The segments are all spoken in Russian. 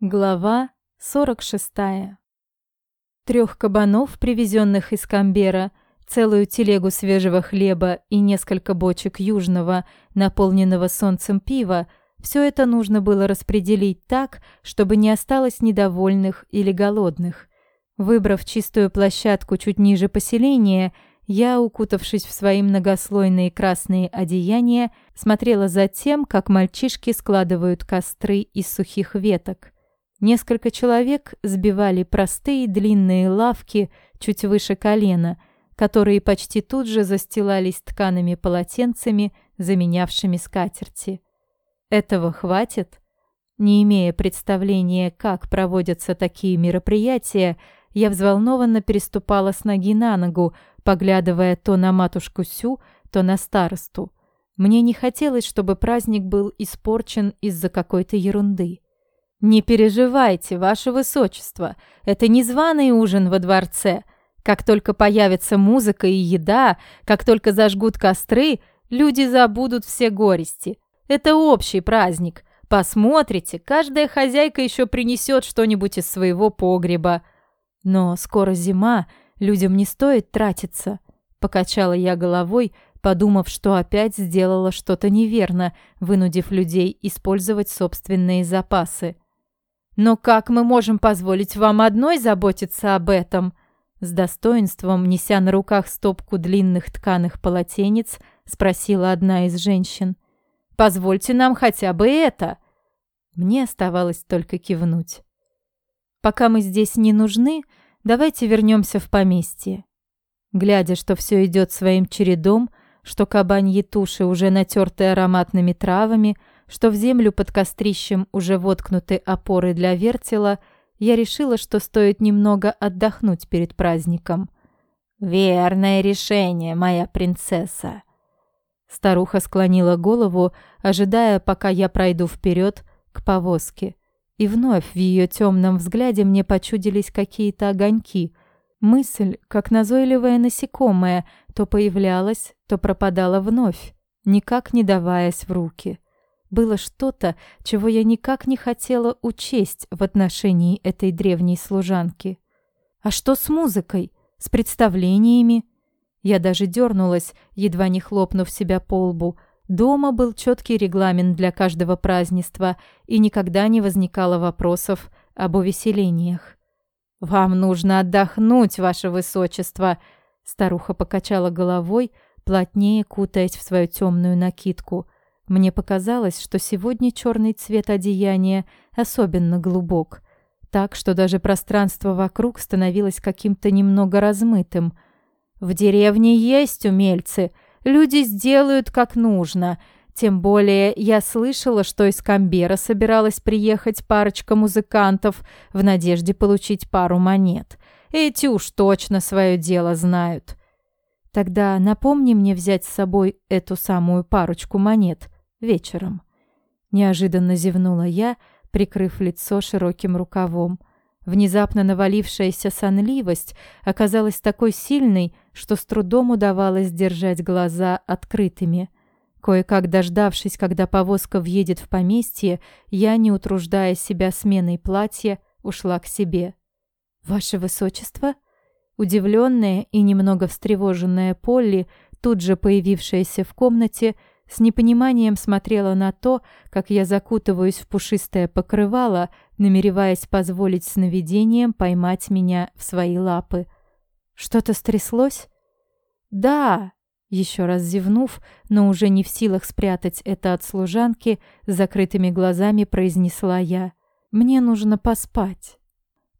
Глава 46. Трех кабанов, привезенных из Камбера, целую телегу свежего хлеба и несколько бочек южного, наполненного солнцем пива, все это нужно было распределить так, чтобы не осталось недовольных или голодных. Выбрав чистую площадку чуть ниже поселения, я, укутавшись в свои многослойные красные одеяния, смотрела за тем, как мальчишки складывают костры из сухих веток – Несколько человек сбивали простые длинные лавки чуть выше колена, которые почти тут же застилались ткаными полотенцами, заменявшими скатерти. Этого хватит? Не имея представления, как проводятся такие мероприятия, я взволнованно переступала с ноги на ногу, поглядывая то на матушку Сю, то на старосту. Мне не хотелось, чтобы праздник был испорчен из-за какой-то ерунды. «Не переживайте, ваше высочество, это не званый ужин во дворце. Как только появится музыка и еда, как только зажгут костры, люди забудут все горести. Это общий праздник. Посмотрите, каждая хозяйка еще принесет что-нибудь из своего погреба. Но скоро зима, людям не стоит тратиться». Покачала я головой, подумав, что опять сделала что-то неверно, вынудив людей использовать собственные запасы. Но как мы можем позволить вам одной заботиться об этом? С достоинством, неся на руках стопку длинных тканых полотенец, спросила одна из женщин. Позвольте нам хотя бы это. Мне оставалось только кивнуть. Пока мы здесь не нужны, давайте вернемся в поместье. Глядя, что все идет своим чередом, что кабаньи туши уже натерты ароматными травами, что в землю под кострищем уже воткнуты опоры для вертела, я решила, что стоит немного отдохнуть перед праздником. «Верное решение, моя принцесса!» Старуха склонила голову, ожидая, пока я пройду вперед к повозке. И вновь в ее темном взгляде мне почудились какие-то огоньки. Мысль, как назойливое насекомое, то появлялась, то пропадала вновь, никак не даваясь в руки. Было что-то, чего я никак не хотела учесть в отношении этой древней служанки. А что с музыкой? С представлениями? Я даже дернулась, едва не хлопнув себя по лбу. Дома был четкий регламент для каждого празднества, и никогда не возникало вопросов об увеселениях. «Вам нужно отдохнуть, ваше высочество!» Старуха покачала головой, плотнее кутаясь в свою темную накидку – мне показалось, что сегодня черный цвет одеяния особенно глубок, так что даже пространство вокруг становилось каким-то немного размытым. В деревне есть умельцы, люди сделают как нужно. Тем более я слышала, что из Камбера собиралась приехать парочка музыкантов в надежде получить пару монет. Эти уж точно свое дело знают. Тогда напомни мне взять с собой эту самую парочку монет вечером. Неожиданно зевнула я, прикрыв лицо широким рукавом. Внезапно навалившаяся сонливость оказалась такой сильной, что с трудом удавалось держать глаза открытыми. Кое-как дождавшись, когда повозка въедет в поместье, я, не утруждая себя сменой платья, ушла к себе. «Ваше высочество?» Удивленная и немного встревоженная Полли, тут же появившаяся в комнате, с непониманием смотрела на то, как я закутываюсь в пушистое покрывало, намереваясь позволить сновидениям поймать меня в свои лапы. Что-то стряслось? Да, еще раз зевнув, но уже не в силах спрятать это от служанки, закрытыми глазами произнесла я: "Мне нужно поспать".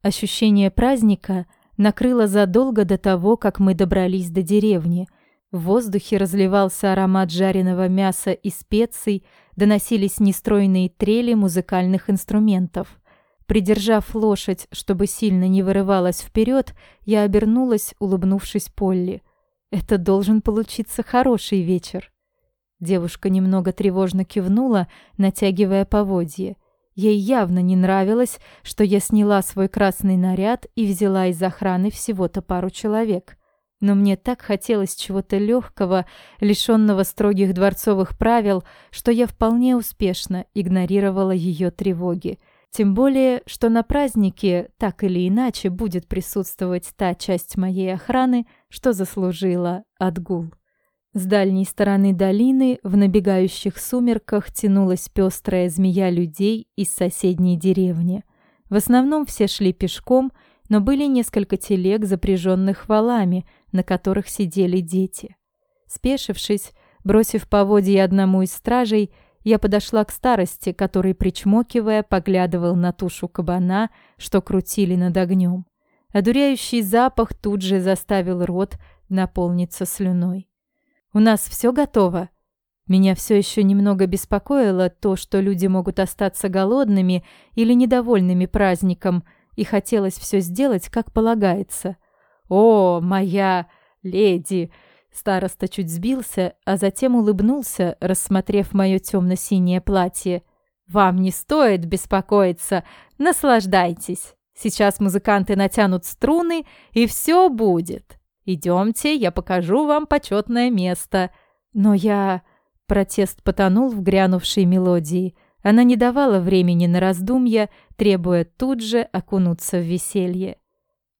Ощущение праздника накрыло задолго до того, как мы добрались до деревни. В воздухе разливался аромат жареного мяса и специй, доносились нестройные трели музыкальных инструментов. Придержав лошадь, чтобы сильно не вырывалась вперед, я обернулась, улыбнувшись Полли. «Это должен получиться хороший вечер». Девушка немного тревожно кивнула, натягивая поводье. Ей явно не нравилось, что я сняла свой красный наряд и взяла из охраны всего-то пару человек. Но мне так хотелось чего-то легкого, лишенного строгих дворцовых правил, что я вполне успешно игнорировала ее тревоги. Тем более, что на празднике так или иначе будет присутствовать та часть моей охраны, что заслужила отгул. С дальней стороны долины в набегающих сумерках тянулась пестрая змея людей из соседней деревни. В основном все шли пешком, но были несколько телег, запряженных валами, на которых сидели дети. Спешившись, бросив поводья одному из стражей, я подошла к старости, который, причмокивая, поглядывал на тушу кабана, что крутили над огнем. Одуряющий запах тут же заставил рот наполниться слюной. «У нас все готово?» Меня все еще немного беспокоило то, что люди могут остаться голодными или недовольными праздником, и хотелось все сделать, как полагается. «О, моя леди!» Староста чуть сбился, а затем улыбнулся, рассмотрев мое темно-синее платье. «Вам не стоит беспокоиться, наслаждайтесь. Сейчас музыканты натянут струны, и все будет. Идемте, я покажу вам почетное место». Но я... Протест потонул в грянувшей мелодии. Она не давала времени на раздумья, требуя тут же окунуться в веселье.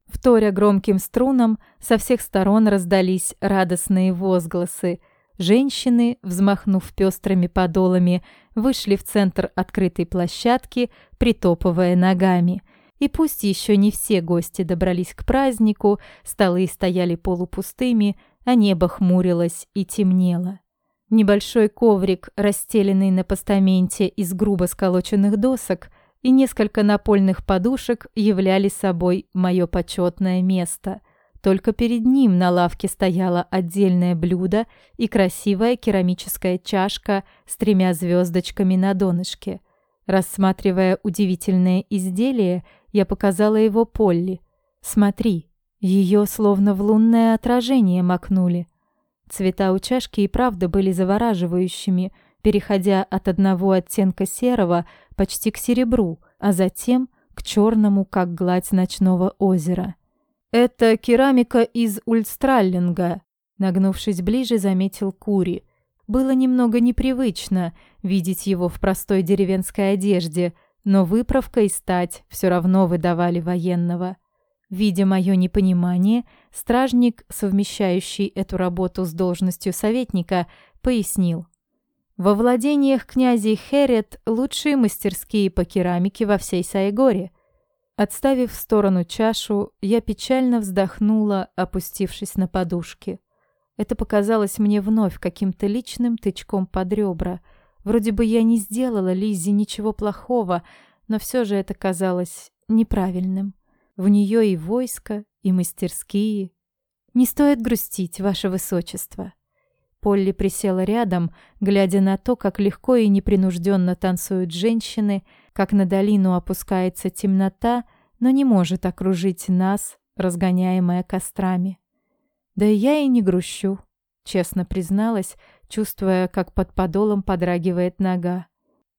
Вторя громким струнам, со всех сторон раздались радостные возгласы. Женщины, взмахнув пестрыми подолами, вышли в центр открытой площадки, притопывая ногами. И пусть еще не все гости добрались к празднику, столы стояли полупустыми, а небо хмурилось и темнело. Небольшой коврик, расстеленный на постаменте из грубо сколоченных досок, и несколько напольных подушек являли собой мое почетное место. Только перед ним на лавке стояло отдельное блюдо и красивая керамическая чашка с тремя звездочками на донышке. Рассматривая удивительное изделие, я показала его Полли. «Смотри, ее словно в лунное отражение макнули». Цвета у чашки и правда были завораживающими – переходя от одного оттенка серого почти к серебру, а затем к черному, как гладь ночного озера. «Это керамика из Ульстраллинга», — нагнувшись ближе, заметил Кури. Было немного непривычно видеть его в простой деревенской одежде, но выправка и стать все равно выдавали военного. Видя мое непонимание, стражник, совмещающий эту работу с должностью советника, пояснил. Во владениях князей Херет лучшие мастерские по керамике во всей Сайгоре. Отставив в сторону чашу, я печально вздохнула, опустившись на подушки. Это показалось мне вновь каким-то личным тычком под ребра. Вроде бы я не сделала Лизе ничего плохого, но все же это казалось неправильным. В нее и войско, и мастерские. Не стоит грустить, ваше высочество. Полли присела рядом, глядя на то, как легко и непринужденно танцуют женщины, как на долину опускается темнота, но не может окружить нас, разгоняемая кострами. Да и я и не грущу, честно призналась, чувствуя, как под подолом подрагивает нога.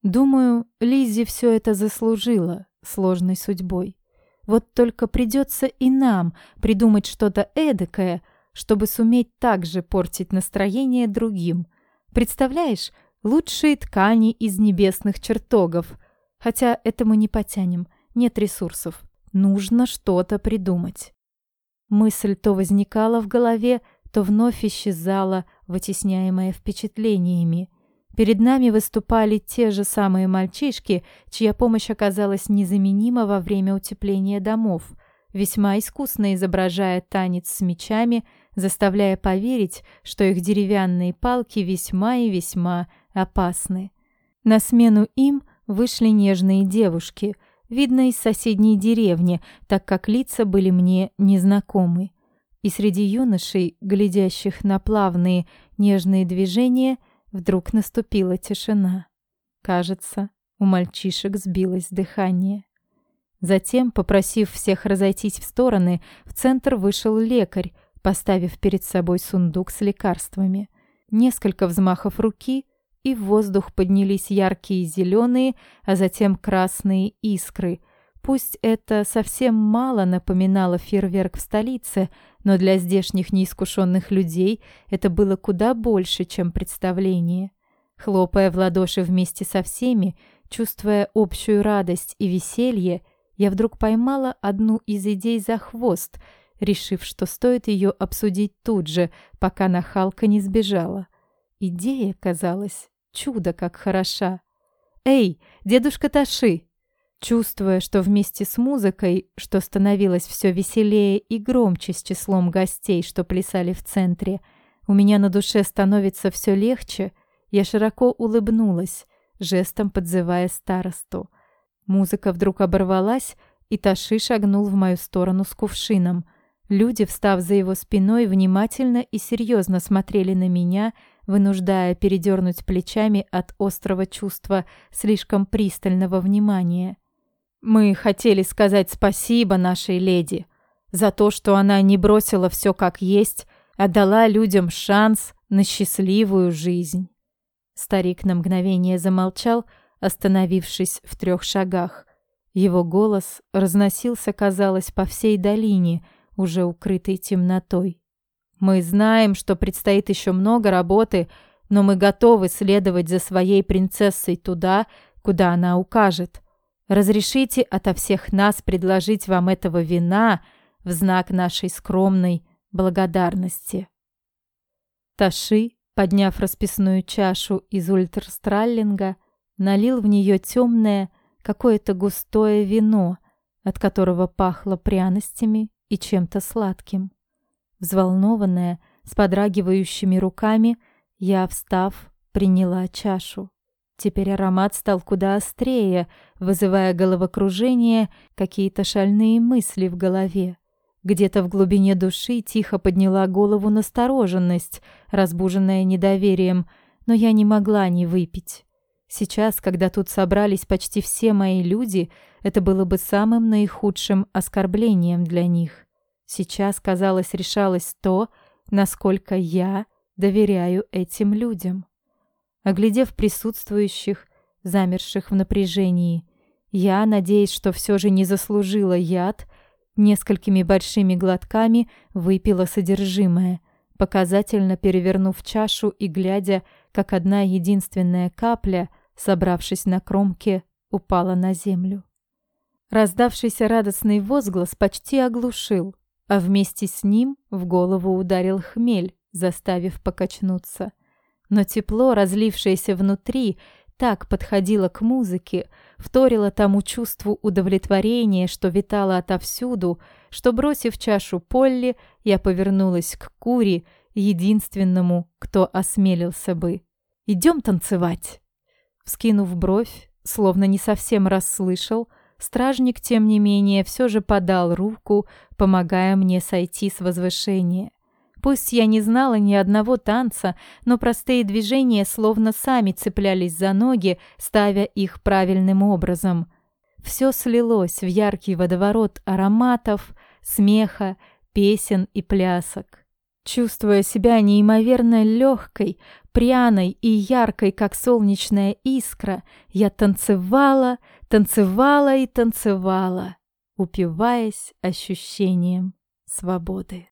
Думаю, Лиззи все это заслужила сложной судьбой. Вот только придется и нам придумать что-то эдакое, чтобы суметь также портить настроение другим. Представляешь, лучшие ткани из небесных чертогов. Хотя это мы не потянем, нет ресурсов. Нужно что-то придумать. Мысль то возникала в голове, то вновь исчезала, вытесняемая впечатлениями. Перед нами выступали те же самые мальчишки, чья помощь оказалась незаменима во время утепления домов, весьма искусно изображая танец с мечами, заставляя поверить, что их деревянные палки весьма и весьма опасны. На смену им вышли нежные девушки, видно из соседней деревни, так как лица были мне незнакомы. И среди юношей, глядящих на плавные, нежные движения, вдруг наступила тишина. Кажется, у мальчишек сбилось дыхание. Затем, попросив всех разойтись в стороны, в центр вышел лекарь, поставив перед собой сундук с лекарствами. Несколько взмахов руки, и в воздух поднялись яркие зеленые, а затем красные искры. Пусть это совсем мало напоминало фейерверк в столице, но для здешних неискушенных людей это было куда больше, чем представление. Хлопая в ладоши вместе со всеми, Чувствуя общую радость и веселье, я вдруг поймала одну из идей за хвост, решив, что стоит ее обсудить тут же, пока нахалка не сбежала. Идея казалась чудо как хороша. «Эй, дедушка Таши!» Чувствуя, что вместе с музыкой, что становилось все веселее и громче с числом гостей, что плясали в центре, у меня на душе становится все легче, я широко улыбнулась, жестом подзывая старосту. Музыка вдруг оборвалась, и Таши шагнул в мою сторону с кувшином. Люди, встав за его спиной, внимательно и серьезно смотрели на меня, вынуждая передернуть плечами от острого чувства слишком пристального внимания. Мы хотели сказать спасибо нашей леди за то, что она не бросила все как есть, а дала людям шанс на счастливую жизнь. Старик на мгновение замолчал, остановившись в трех шагах. Его голос разносился, казалось, по всей долине, уже укрытой темнотой. Мы знаем, что предстоит еще много работы, но мы готовы следовать за своей принцессой туда, куда она укажет. Разрешите ото всех нас предложить вам этого вина в знак нашей скромной благодарности. Таши, подняв расписную чашу из ультрастраллинга, налил в нее темное, какое-то густое вино, от которого пахло пряностями и чем-то сладким. Взволнованная, с подрагивающими руками, я, встав, приняла чашу. Теперь аромат стал куда острее, вызывая головокружение, какие-то шальные мысли в голове. Где-то в глубине души тихо подняла голову настороженность, разбуженная недоверием, но я не могла не выпить. Сейчас, когда тут собрались почти все мои люди, это было бы самым наихудшим оскорблением для них. Сейчас, казалось, решалось то, насколько я доверяю этим людям. Оглядев присутствующих, замерших в напряжении, я, надеясь, что все же не заслужила яд, несколькими большими глотками выпила содержимое, показательно перевернув чашу и глядя, как одна единственная капля, собравшись на кромке, упала на землю. Раздавшийся радостный возглас почти оглушил, а вместе с ним в голову ударил хмель, заставив покачнуться но тепло, разлившееся внутри, так подходило к музыке, вторило тому чувству удовлетворения, что витало отовсюду, что, бросив чашу Полли, я повернулась к Кури, единственному, кто осмелился бы. «Идем танцевать!» Вскинув бровь, словно не совсем расслышал, стражник, тем не менее, все же подал руку, помогая мне сойти с возвышения. Пусть я не знала ни одного танца, но простые движения словно сами цеплялись за ноги, ставя их правильным образом. Все слилось в яркий водоворот ароматов, смеха, песен и плясок. Чувствуя себя неимоверно легкой, пряной и яркой, как солнечная искра, я танцевала, танцевала и танцевала, упиваясь ощущением свободы.